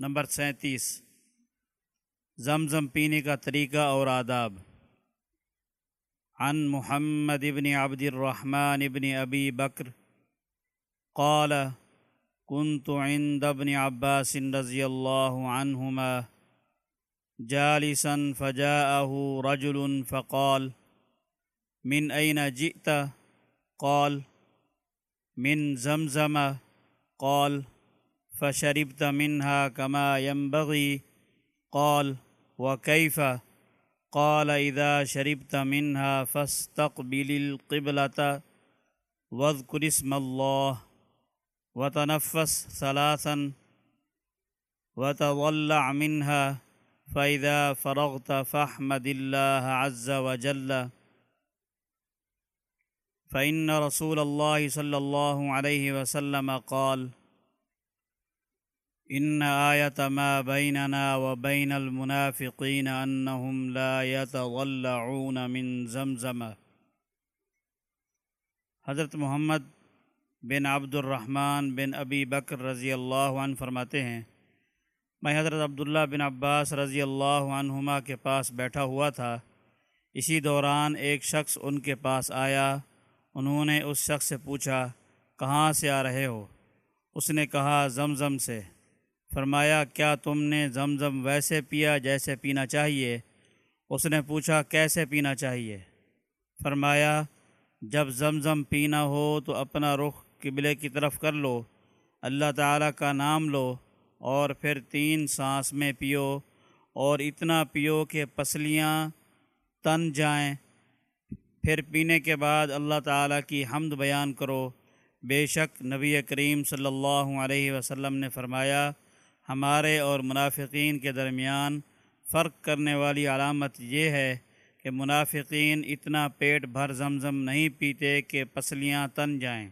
Number سینتیس، زمزم پینے کا طریقہ اور آداب۔ عن محمد ابن عبد الرحمن ابن ابی بکر قال كنت عند ابن عباس رضي الله عنهما جالسا فجاءه رجل فقال، من أين جئت؟ قال، من زمزم قال فشربت منها كما ينبغي. قال وكيف؟ قال إذا شربت منها فاستقبل القبلة واذكر اسم الله. وتنفس ثلاثا وتضلع منها. فإذا فرغت فاحمد الله عز وجل. فإن رسول الله صلى الله عليه وسلم قال ان آیت ما بیننا و بین المنافقین انہم لا يتغلعون من زمزم حضرت محمد بن عبد الرحمن بن ابی بکر رضی اللہ عنہ فرماتے ہیں، میں حضرت عبداللہ بن عباس رضی اللہ عنہما کے پاس بیٹھا ہوا تھا۔ اسی دوران ایک شخص ان کے پاس آیا، انہوں نے اس شخص سے پوچھا، کہاں سے آ رہے ہو؟ اس نے کہا، زمزم سے فرمایا، کیا تم نے زمزم ویسے پیا جیسے پینا چاہیے؟ اس نے پوچھا، کیسے پینا چاہیے؟ فرمایا، جب زمزم پینا ہو تو اپنا رخ قبلے کی طرف کر لو، اللہ تعالیٰ کا نام لو، اور پھر تین سانس میں پیو، اور اتنا پیو کہ پسلیاں تن جائیں۔ پھر پینے کے بعد اللہ تعالیٰ کی حمد بیان کرو۔ بے شک نبی کریم صلی اللہ علیہ وسلم نے فرمایا ہمارے اور منافقین کے درمیان فرق کرنے والی علامت یہ ہے کہ منافقین اتنا پیٹ بھر زمزم نہیں پیتے کہ پسلیاں تن جائیں۔